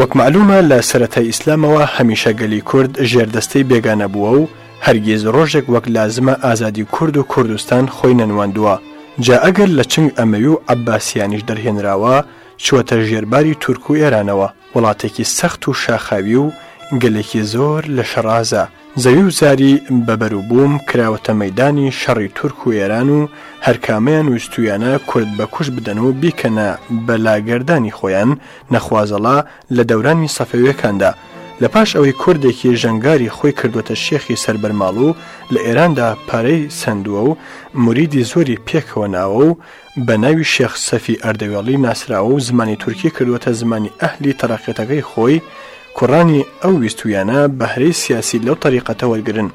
وەک مەعلومە لە سەرەتای ئیسلامەوە هەمیشە گەلی کورد ژێر دەستەی بێگانە بووە و هەرگیز ڕۆژێک وەک لازمە ئازادی کورد و کوردستان خۆی نەنواندووە جا ئەگەر لە چنگ ئەمەوی و عەباسیانیش دەرهێنراوە چووەتە ژێرباری تورک و ئێرانەوە. وڵاتێکی سەخت و شاخاوی و گەلێکی زۆر لە شەڕئازا، زەوی و زاری بە بەر و بووم کراوەتە مەیدانی شەڕی تورک و ئێران و هەرکامەیان ویستوویانە کورد بە کوشت بدەن و بیکەنە بە لاگەردانی خۆیان، نەخوازەڵا لە دەورانی سەفەویەکاندا لە پاش ئەوەی کوردێکی ژەنگاری خۆی کردووەتە شێخی سەر بەرماڵ و لە ئێراندا پارەی سەندووە و موریدی زۆری پێکەوە ناوە و بە ناوی شێخ سەفی ئەردەوێڵی ناسراوە و زمانی تورکی کردووەتە زمانی ئەهلی تەرەقەتەکەی خۆی، کوڕانی ئەو ویستوویانە بەهرەی سیاسی لەو تەریقەتە وەرگرن،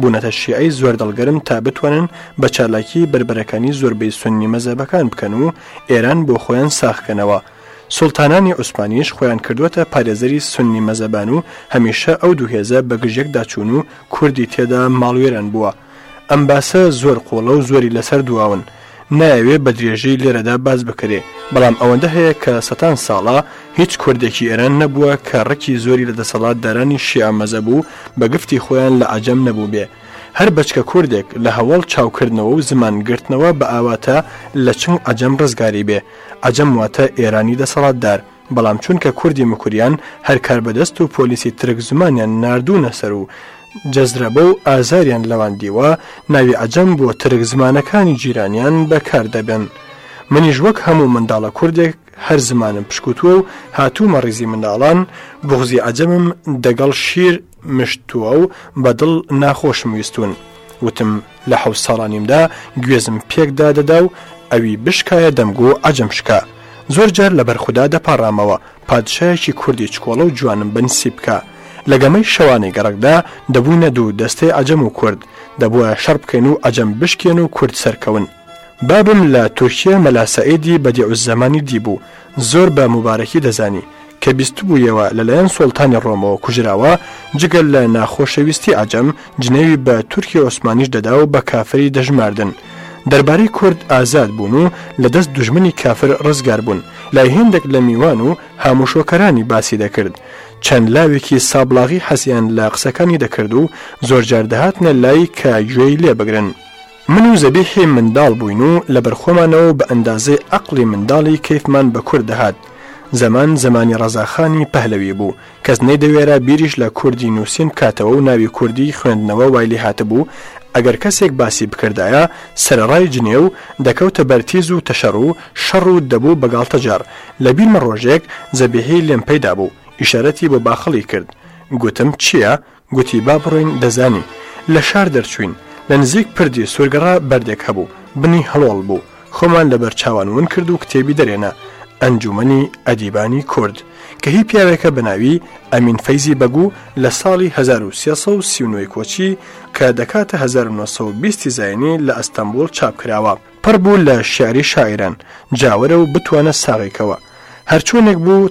بوونەتە شیعەی زۆر دڵگەرم تا بتوانن بە چالاکی بەربەرەکانی زۆربەی سوننی مەزهەبەکان بکەن و ئێران بۆ خۆیان ساغکەنەوە، سوڵتانانی عوسمانیش خۆیان کردووەتە پارێزەری سوننی مەزەبان و هەمیشە ئەو دوو هێزە بە گژ یەکدا چوون و کوردی تێدا ماڵوێران بووە. ئەم باسە زۆر قوڵە و زۆری لەسەر دواون نایەوێ بە درێژەی لێرەدا باس بکەرێ بەڵام ئەوەندە هەیە کە سەتان ساڵە هیچ کوردێکی ئێران نەبووە کە ڕکی زۆری لە دەسەڵات دارانی شیعە مەزەب و بە گفتی خۆیان لە عەجەم نەبووبێ هەر بەچکە کوردێک لە هەوەڵ چاو کردنەوە و زمان گرتنەوە بە ئاواتە لە چنگ عەجەم ڕزگاری بێ عەجەم واتە ئێرانی دەسەڵات دار بەڵام چونکە کوردی مکوریان هەر کاربەدەست و پۆلیسی ترک زمانیان ناردوونە سەر و جەزرەبە و ئازاریان لەوان دیوە، ناوی عەجەم بۆ ترک زمانەکانی جیرانیان بە کار دەبەن. منیش وەک هەموو منداڵە کوردێک هەر زمانم پشکوتووە و هاتوومە ڕیزی منداڵان، بوغزی عەجەمم دەگەڵ شیر، مشت تووە و بە دڵ ناخۆشم ویستوون. وتم لە حەوت ساڵانیمدا گوێزم پێک دادەدا و ئەوی بشکایە دەمگو عەجەم شکا. زۆر جار لە بەرخودا دەپاڕامەوە پادشایەکی کوردی چکۆڵە و جوانم بە نسیب بکا. لە گەمەی شەوانی گەڕەکدا دەبووینە دوو دەستەی عەجەم و کورد، دەبوایە شەڕ بکەین و عەجەم بشکێن و کورد سەرکەون. بابم لە تورکیە مەلا سەعیدی بەدیعوزەمانی دیبوو، زۆر بە موبارەکی دەزانی، کە بیستبوویەوە لەلایەن سوڵتانی ڕۆمەوە کوژراوە، جگە لە ناخۆشەویستی عەجەم، جنێوی بە تورکی عوسمانیش دەدا و بە کافری دەژماردن. دەربارەی کورد ئازاد بوون و لە دەست دوژمنی کافر ڕزگار بوون، لای هێندێک لە میوان و هاموشۆکەرانی باسی دەکرد. چەند لاوێکی سابڵاغی حەزیان لە قسەکانی دەکرد و زۆرجار دەهاتنە لای کە گوێی لێ بگرن. من و زەبیحی منداڵ بووین و لە بەرخۆمانەوە بە ئەندازەی عەقڵی منداڵی کەیفمان بە کورد دەهات. زەمان زەمانی ڕەزاخانی پەهلەوی بوو، کەس نەیدەوێرا بیریش لە کوردی نووسین بکاتەوە و ناوی کوردیی خوێندنەوە وای لێ هاتبوو ئەگەر کەسێک باسی بکردایە سەرەڕای جنێو دەکەوتە بەر تیز و تەشەر و شەڕ و دەبوو بە گاڵتەجاڕ. لە بیرمە ڕۆژێک زەبیحی لێم پەیدا بوو، ئیشارەتی بۆ باخەڵی کرد. گوتم چییە؟ گوتی با بڕۆین، دەزانی لە شار دەرچووین، لە نزیک پردی سوورگەڕا بەردێک هەبوو، بنی هەڵۆڵ بوو، خۆمان لە بەرچاوان ون کرد و کتێبی دەرێنا، ئەنجوومەنی ئەدیبانی کورد، کە هی پیاوێکە بە ناوی، ئەمین فەیزی بەگ، و لە ساڵی هەزار و سێ سەد و سی و نۆ ی کۆچی، کە دەکاتە هەزار و نۆ سەد و بیست ی زایینی لە ئەستەنبووڵ چاپ کراوە. پڕ بوو لە شیعری شاعیران، جاوەرە و بتوانە ساغیکەوە. هەرچۆنێک بوو،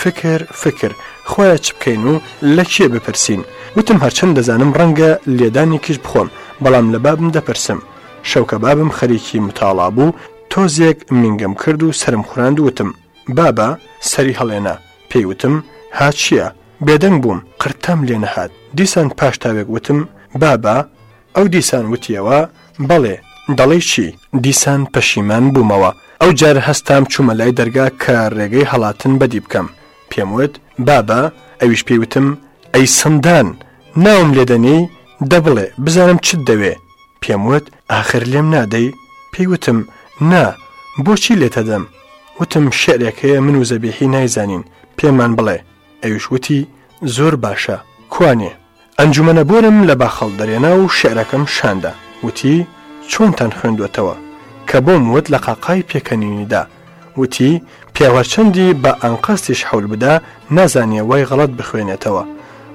فکر فکر خوایە چ بکەین و لە کێ بپرسین؟ وتم هەرچەند دەزانم ڕەنگە لێدانێکیش بخۆم، بەڵام لە بابم دەپرسم. شەوکە بابم خەریکی متاڵا بوو، تۆزێک مینگەم کرد و سەرم خوراند وتم، بابە! سەری هەڵێنا. پێی وتم، ها چییە؟ بێدەنگ بووم، قرتەم لێ نەهات. دیسان پاش تاوێک وتم، بابە! ئەو دیسان وتیەوە، بەڵێ، دەڵێی چی؟ دیسان پەشیمان بوومەوە. ئەوجار هەستام چوومە لای دەرگا کە رێگەی هەڵاتن بەدی بکەم. پێم وت، بابە، ئەویش پێی وتم، ئەی سندان! ناوم لێ دەنێی؟ دە بڵێ، بزانم چت دەوێ؟ پێم وت، ئاخر لێم نادەی؟ پێی وتم، نا، بۆچی لێت ئەدەم؟ وتم، شیعرێک هەیە من و زەبیحی نایزانین، پێمان بڵێ. ئەویش وتی، زۆر باشە، کوانێ؟ ئەنجومەنە بۆرم لە باخەڵ دەرێنا و شعرەکەم شاندا، وتی، چۆنتان خوێندووەتەوە؟ کە بۆم وت لە قاقای پێکەنینیدا، وتی، پیاو هەرچەندی بە ئەنقەستیش حەول بدا، نازانێ وای غەڵەت بخوێنێتەوە.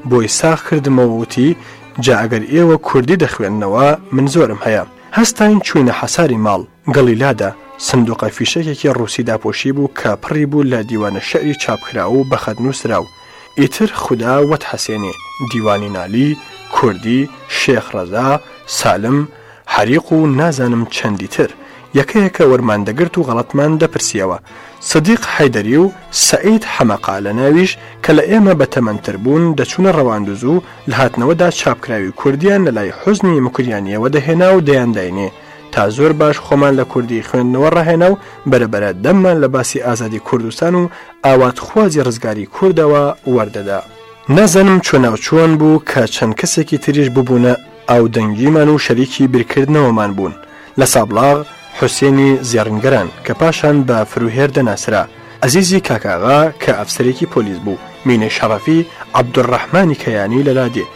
بۆی ساغ کردمەوە و وتی، جا ئەگەر ئێوە کوردی دەخوێننەوە، من زۆرم هەیە. هەستاین چووینە حەساری ماڵ. گڵی لادا، سندووقە فیشەکێکی ڕووسی داپۆشیبوو کە پڕی بوو لە دیوانە شعری چاپکراو و بەخەت نووسراو، ئیتر خودا وەت حەسێنێ، دیوانی نالی، کوردی، شێخ ڕەزا، سالم، حەریق و نازانم چەندی تر، یەکە یەکە وەرمان دەگرت و غەڵەتمان دەپرسییەوە. سدیق حەیدەری و سەعید حەمەقە لە ناویش کە لە ئێمە بە تەمەنتر بوون دەچوونە ڕەواندوز و لە هاتنەوەدا چاپکراوی کوردییان لە لای حوسنی موکریانییەوە دەهێنا و دەیانداینێ تا زۆر باش خۆمان لە کوردی خوێندنەوە ڕاهێنا و بەرەبەرە دەممان لە باسی ئازادی کوردستان و ئاواتخوازی ڕزگاری کوردەوە وەردەدا. نازانم چۆناوچۆن بوو کە چەند کەسێکی تریش ببوونە ئاودەنگیمان و شەریکی بیرکردنەوەمان بوون لە سابڵاغ حوسێنی زێڕینگەران کە پاشان بە فروهێر دەناسرا، ئەزیزی کاکاغا کە ئەفسەرێکی پۆلیس بوو، مینەی شەڕەفی، عەبدولڕەحمانی کەیانی لە لادێ،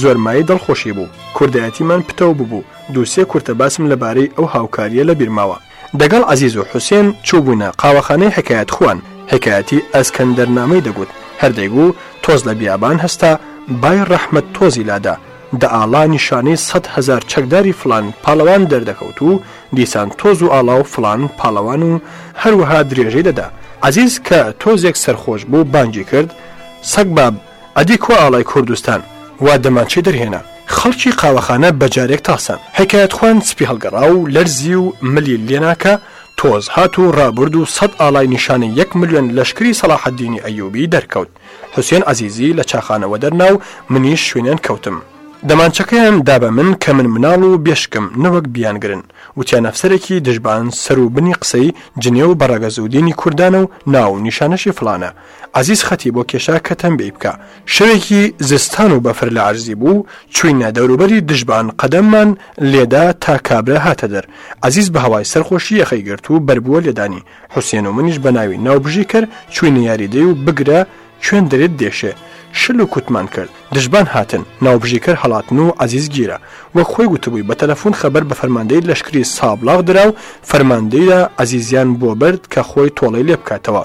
زۆر مایەی دڵخۆشی بوو. کوردایەتیمان پتەو ببوو. دوو سێ کورتە باسم لە بارەی ئەو هاوکارییە لە بیر ماوە. دەگەڵ عەزیز و حوسێن چووبووینە قاوەخانەی حکایەت خوان، حکایەتی ئەسکەندەرنامەی دەگوت، هەر دەیگوو تۆز لە بیابان هەستا، بای ڕەحمەت تۆزی لادا، دەئاڵا نیشانەی سەد هەزار چەکداری فڵان پاڵەوان دەردەکەوت و دیسان تۆز و ئاڵا و فڵان پاڵەوان و هەروەها درێژەی دەدا. عەزیز کە تۆزێک سەرخۆش بوو بانگی کرد، سەگباب! ئەدی کوا ئاڵای کوردستان؟ وا دەمانچەی دەرهێنا. خەڵکی قاوەخانە بە جارێک تاسان. حیکایەت خوان سپی هەڵگەڕا و لەرزی و ملی لێناکە تۆز هات و ڕابرد و سەد ئاڵای نیشانەی یەک ملیۆن لەشکری سەڵاحەدینی ئەیوبی دەرکەوت. حوسێن عەزیزی لە چاخانە وەدەرنا و منیش شوێنێن کەوتم. دەمانچەکەیان دا بە من کە من مناڵ و بێشکم نەوەک بیانگرن. وتیان ئەفسەرێکی دژبان سەر و بنی قسەی جنێو بە ڕەگەز و دینی کوردانە و ناو و نیشانەشی فڵانە. عەزیز خەتی بۆ کێشا کە تەمبێی بکا. شەوێکی زستان و بەفر لە عەرزی بوو، چووینە دەوروبەری دژبان قەدەممان لێ دا تا کابرا هاتە دەر. عەزیز بە هەوای سەرخۆشی یەخەی گرت و بەر بووە لێدانی. حوسێن و منیش بە ناوی ناوبژی کەر چووینە یاریدەی و بگرە کوێن درێت دێشێ. شل و کوتمان کرد. دژبان هاتن، ناوبژی کەر هەڵاتن و عەزیز گیرا. وەک خۆی گوتبووی بە تەلەفوون خەبەر بە فەرماندەی لەشکری سابڵاغ درا و فەرمان دەیرا عەزیزیان بۆ برد کە خۆی تۆڵەی لێ بکاتەوە.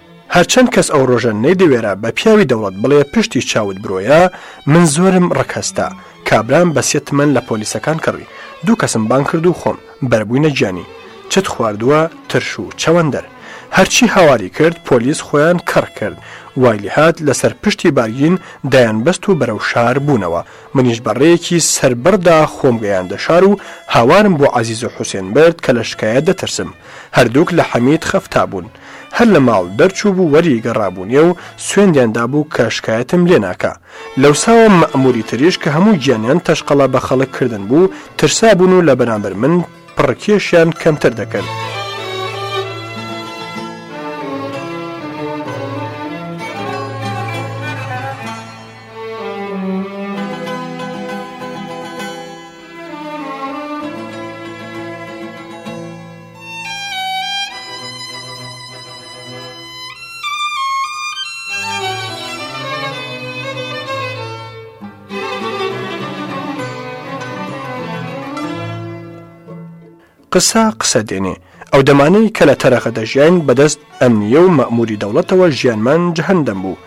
هەرچەند کەس ئەو ڕۆژە نەیدەوێرا بە پیاوی دەوڵەت بڵێ پشتی چاوت برۆیە، من زۆرم ڕق هەستا، کابرام بە سێ تمەن لە پۆلیسەکان کڕی، دوو کەسم بانگ کرد و خۆم، بەربووینە گیانی. چت خواردووە، ترش و چەوەندەر. هەرچی هاواری کرد، پۆلیس خۆیان کەڕ کرد، وای لێهات لەسەر پشتی بارگین دایانبەست و بەرەو شار بوونەوە، منیش بە ڕێیەکی سەربڕدا خۆم گەیاندە شار و هاوارم بۆ عەزیز و حوسێن برد کە لە شکایەت دەترسم. هەردووک لە حەمید خەفتا بوون. هەر لە ماڵ دەرچووبوو وەری گەڕابوونیە و سوێندیان دابوو کە شکایەتم لێ ناکا. لەوساوە مەئمووری تریش کە هەموو گیانیان تەشقەڵە بە خەڵک کردن بوو، ترسابوون و لە بەرامبەر من پڕکێشیان کەمتر دەکرد. قسە قسە دێنێ ئەو دەمانەی کە لە تەرەخە دەژیاین بەدەست ئەمنیە و مەموری دەوڵەتەوە ژیانمان جهندەم بوو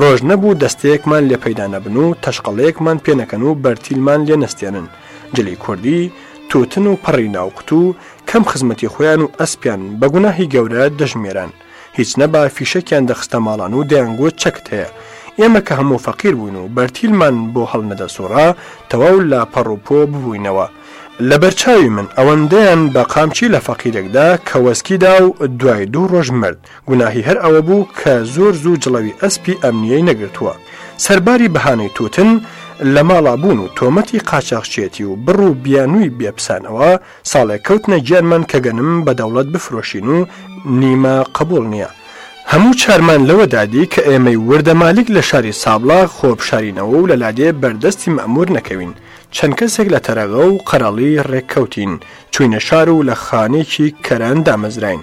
ڕۆژ نەبوو دەستەیەکمان لێ پەیدانەبن و تەشقەڵەیەکمان پێنەکەن و بەرتیلمان لێ نەستێنن جلی کوردی توتن و پەڕی ناو قوتو کەم خزمەتی خۆیان و ئەسپیان بە گوناهی گەورە دەژمێران هیچ نەبا فیشەکیان دەخستە ماڵان و دەیانگوت چەکت هەیە ئێمە کە هەموو فەقیر بوون و بەرتیلمان بۆ هەڵنەدەسوڕا تەواو لە پەڕ و پۆ ببووینەوە لەبەرچاوی من ئەوەندەیان بە قامچی لە فەقیرێکدا کە وەسکی دا و دوای دوو ڕۆژ مرد. گوناهی هەر ئەوە بوو کە زۆر زوو جڵەوی ئەسپی ئەمنیی نەگرتووە. سەرباری بەهانەی تووتن لە ماڵا بوون و تۆمەتی قاچاخچێتی و بڕ و بیانووی بێ پسانەوە، ساڵێک کەوتنە گیانمان کە گەنم بە دەوڵەت بفرۆشین و نیمە قبووڵ نییە. هەموو چارمان لەوە دا دی کە ئێمەی وردەمالیک لە شاری سابڵاغ خۆ بشارینەوە و لە لادێ بەر دەستی مەئموور نەکەوین. چەند کەسێک لە تەرەغە و قەرەڵی ڕێک کەوتین، چووینە شار و لە خانێکی کەران دامەزراین.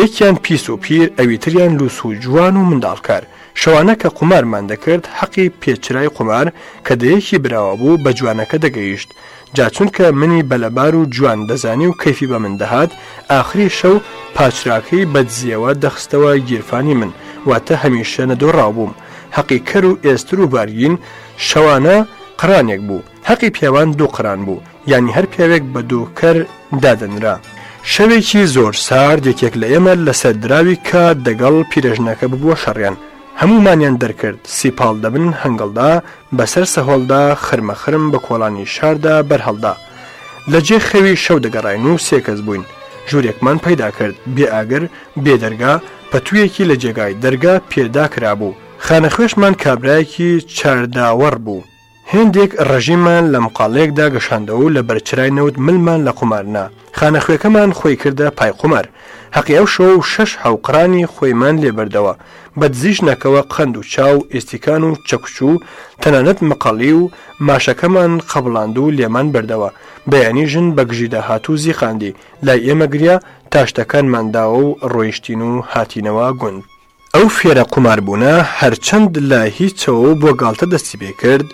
یەکیان پیس و پیر ئەوی تریان لوس و جوان و منداڵکار شەوانە کە قومارمان دەکرد حەقی پێ چرای قومار کە دەیەکی براوە بوو بە جوانەکە دەگەیشت جا چونکە منی بە لەبار و جوان دەزانی و کەیفی بە من دەهات ئاخری شەو پاچراکەی بە دزیەوە دەخستەوە گیرفانی من واتە هەمیشە نەدۆڕاو بووم حەقی کەر و ئێستر و بارگین شەوانە قڕانێک بوو هەقی پیاوان دوو قران بوو یانی هەر پیاوێک بە دوو کەر دادەنرا. شەوێکی زۆر سارد یەکێک لە ئێمە لەسەر دراوی کە دەگەڵ پیرەژنەکە ببووە شەڕیان هەموومانیان دەرکرد سیپاڵ دەبن هەنگڵدا بەسەر سەهۆڵدا خرمە خرم بە کۆڵانی شاردا بەرهەڵدا لە جێ خەوی شەو دەگەڕاین و سێ کەس بووین ژوورێکمان پەیدا کرد بێ ئاگر بێ دەرگا پەتوویەکی لە جێگای دەرگا پێدا کرابوو خانەخوێشمان کابرایەکی چارداوەڕ بوو هێندێک ڕژیمان لە مقاڵێکدا گەشاندەوە و لە بەرچرای نەوت ملمان لە قومار نا. خانە خوێکەمان خۆی کردە پای قومار. هەقی ئەو شەوە و شەش هەوقڕانی خۆیمان لێ بردەوە. بە دزیش نەکەوە قەند و چا و ئێستیکان و چەکوچ و تەنانەت مقەڵی و ماشەکەمان قەبڵاند و لێمان بردەوە. بەیانی ژن بە گژیدا هات و زیقاندی. لای ئێمە گریا، تا شتەکانمان داوە و ڕۆیشتین و هاتینەوە گوند. ئەو فێرە قومار بوونە هەرچەند لە هیچەوە و بۆ گاڵتە دەستی پێ کرد،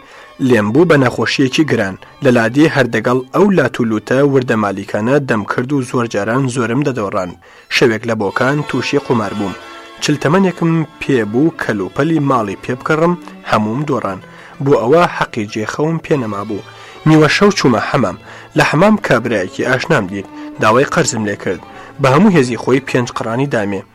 لێم بوو بە نەخۆشییەکی گران، لە لادێ هەر دەگەڵ ئەو لات و لووتە وردە مالیکانە دەم کرد و زۆر جاران زۆرم دەدۆڕاند، شەوێک لە بۆکان تووشی قومار بووم، چل تەمەنێکم پێ بوو کەل و پەلی ماڵی پێ بکڕم، هەمووم دۆڕان، بۆ ئەوە حەقی جێ خەوم پێ نەمابوو، نیوە شەو چوومە حەمام، لە حەمام کابرایەکی ئاشنام دیت، داوای قەرزم لێ کرد، بە هەموو هێزی خۆی پێنج قڕانی دامێ.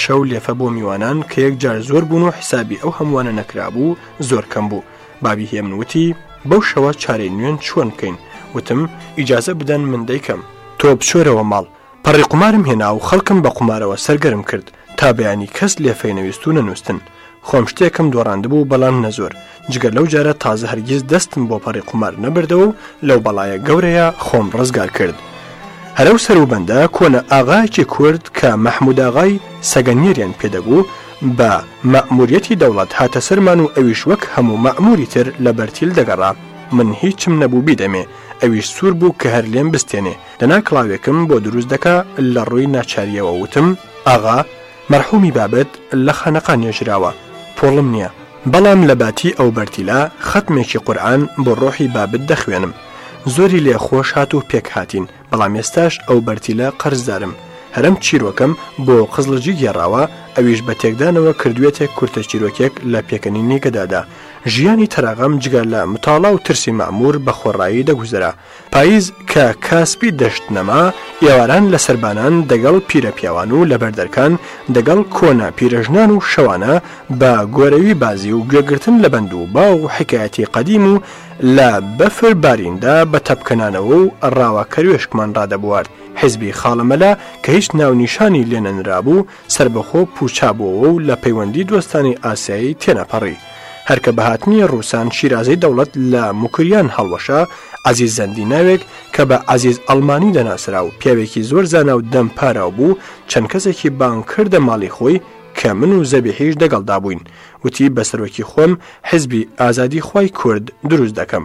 شەو لێفە بۆ میوانان کە یەکجار زۆر بوون و حیسابی ئەو هەمووانە نەکرابوو زۆر کەم بوو بابی هێمن وتی بەو شەوە چارەی نوێن چۆن بکەین وتم ئیجازە بدەن من دەیکەم تۆ بچۆرەوە ماڵ پەڕی قومارم هێنا و خەڵکم بە قومارەوە سەرگەرم کرد تا بەیانی کەس لێفەی نەویست و نەنووستن خۆم شتێکم دۆڕاندبوو بەڵام نەزۆر جگە لەو جارە تازە هەرگیز دەستم بۆ پەڕی قومار نەبردەوە و لەو بەڵایە گەورەیە خۆم ڕزگار کرد. هەرەو سەر و بەندە کۆنە ئاغایەکی کورد کە مەحموداغای سەگەنیەریان پێدەگوو بە مەئموریەتی دەوڵەت هاتە سەرمان و ئەویش وەک هەموو مەئموری تر لە بەرتیل دەگەڕا من هیچم نەبوو بیدەمێ ئەویش سوور بوو کە هەر لێم بستێنێ دەنا کڵاوێکم بۆ دروست دەکا لە ڕووی ناچاریەوە وتم ئاغا مەرحومی بابت لە خانەقا نێژراوە پۆڵم نیە بەڵام لە باتی ئەو بەرتیلە خەتمێکی قورئان بۆ ڕۆحی بابت دەخوێنم زۆری لێ خۆش هات و پێک هاتین بەڵام ئێستاش ئەو بەرتیلە قەرزدارم هەرەم چیرۆکەم بۆ قزڵجی گێڕاوە ئەویش بە تێکدانەوە کردوێتێ کورتە چیرۆکێک لە پێکەنینی گەدادا ژیانی تەراغەم جگە لە متاڵا و ترسی مەعمور بە خۆڕایی دەگوزەرا پایز کە کاسپی دەشت نەما، ئێواران لە سەربانان دەگەڵ پیرە پیاوان و لە بەردەرکان دەگەڵ کۆنە پیرەژنان و شەوانە بە گۆرەوی بازی و گوێگرتن لە بەند و باو و حیکایەتی قەدیم و لە بەفر باریندا بە تەپکە نانەوە و ڕاوە کەروێشکمان ڕادەبوارد حیزبی خاڵە مەلا کە هیچ ناونیشانی لێ نەنرابوو سەربەخۆ پووچا بۆوە و لە پەیوەندی دۆستانەی ئاسیایی تێنەپەڕی. هەر کە بە هاتنی ڕووسان شیرازەی دەوڵەت لە موکریان هەڵوەشا، عەزیز زەندی ناوێک کە بە عەزیز ئەڵمانی دەناسرا و پیاوێکی زۆر زانا و دەم پاراو بوو، چەند کەسێکی بانگ کردە ماڵی خۆی کە من و زەبیحیش دەگەڵدا بووین، وتی بە سەرۆکی خۆم حیزبی ئازادیخوای کورد دروست دەکەم.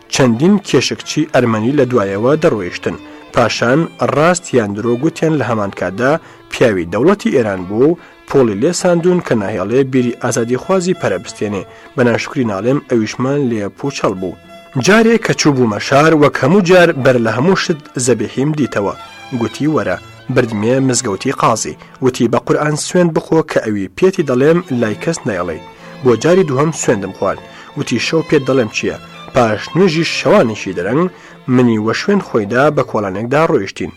چەندین کێشکچی ئەرمەنی لە دوایەوە دەڕۆیشتن، پاشان ڕاست یان درۆ گوتیان لە هەمانکاتدا پیاوی دەوڵەتی ئێران بووە و پۆڵی لێ ساندوون کە ناهێڵێ بیری ئازادیخوازی پەرە بستێنێ، بە ناشوکری ناڵێم ئەویشمان لێ پووچەڵ بوو. جارێ کە چووبوومە شار وەک هەموو جار بەر لە هەموو شت زەبیحیم دیتەوە، گوتی وەرە، بردمیە مزگەوتی قازی، وتی بە قورئان سوێند بخۆ کە ئەوی پێتی دەڵێم لای کەس نایڵێی، بۆ جاری دووهەم سوێندم خوارد، وتی شەو پێت دەڵێم چییە؟ پاش نوێژیش شەوانێکی درەنگ منی وە شوێن خۆیدا بە کۆڵانێکدا ڕۆیشتین.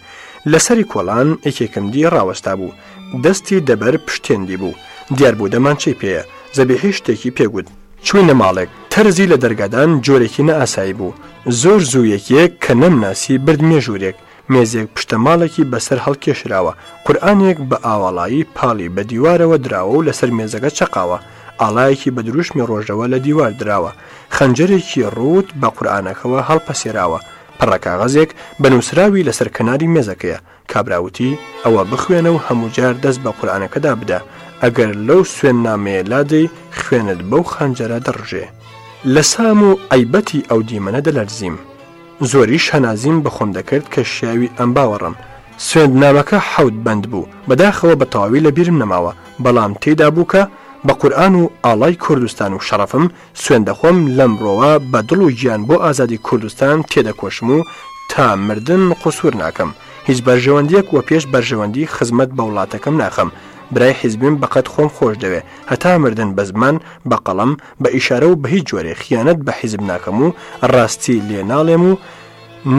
لەسەری کۆڵان یەکێکم دی ڕاوەستا بوو. دەستی دەبەر پشتێندی بوو. دیار بوو دەمانچەی پێیە. زەبیحیش شتێکی پێ گوت. چووینە ماڵێک. تەرزی لە دەرگادان جۆرێکی نائاسایی بوو. زۆر زوو یەکێک کە نەمناسی بردمیە ژوورێک. مێزێک پشتە ماڵێکی بەسەر هەڵکێشراوە، قورئانێک بە ئاوەڵایی پاڵی بە دیوارەوە دراوە و لەسەر مێزەکە چەقاوە، ئاڵایەکی بە دروشمی ڕۆژەوە لە دیوار دراوە، خەنجەرێکی ڕووت بە قورئانەکەوە هەڵپەسێراوە، پڕە کاغەزێک بە نووسراوی لەسەر کەناری مێزەکەیە، کابرا وتی، ئەوە بخوێنە و هەموو جار دەست بە قورئانەکەدا بدە، ئەگەر لەو سوێننامەیە لادەی، خوێنت بەو خەنجەرە دەڕژێ. لە سام و عەیبەتی ئەو دیمەنە دەلەرزیم. زۆریش شانازیم بە خۆم دەکرد کە شیاوی ئەم باوەڕەم. سوێندنامەکە حەوت بەند بوو، بەداخەوە بە تەواوی لە بیرم نەماوە، بەڵام تێیدا بوو کە، بە قورئان و ئاڵای کوردستان و شەڕەفم سوێند دەخۆم لەمڕۆوە بە دڵ و گیان بۆ ئازادی کوردستان تێدەکۆشم و تا مردن قسوور ناکەم، هیچ بەرژەوەندییەک وەپێش بەرژەوەندی خزمەت بە وڵاتەکەم ناخەم، برای حیزبیم بەقەد خۆم خۆش دەوێ، هەتا مردن بە زمان، بە قەڵەم، بە ئیشارە و بە هیچ جۆرێ خیانەت بە حیزب ناکەم و ڕاستی لێ ناڵێم و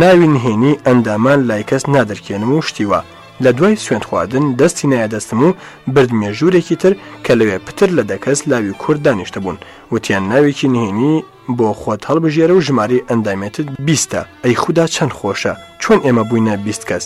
ناوی نهێنی ئەندامان لای کەس نادرکێنم و شتیوا لە دوای سوێند خواردن دەستی نایە دەستم و بردمێ ژوورێکی تر کە لەوێ پتر لە دەکەس لاوی کورد دانیشتە بوون وتیان ناوێکی نهێنی بۆ خۆت هەڵبژێرە و ژمارەی ئەندامێتت بیستە ئەی خودا چەند خۆشە چۆن ئێمە بووینە بیست کەس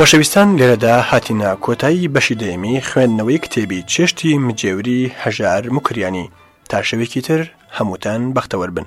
خۆشەویستان لێرەدا هاتینا کۆتایی بەشی دەیەمی خوێندنەوەی کتێبی چێشتی مجێوری هەژار مکریانی تا شەوێکی تر هەمووتان بەختەوەربن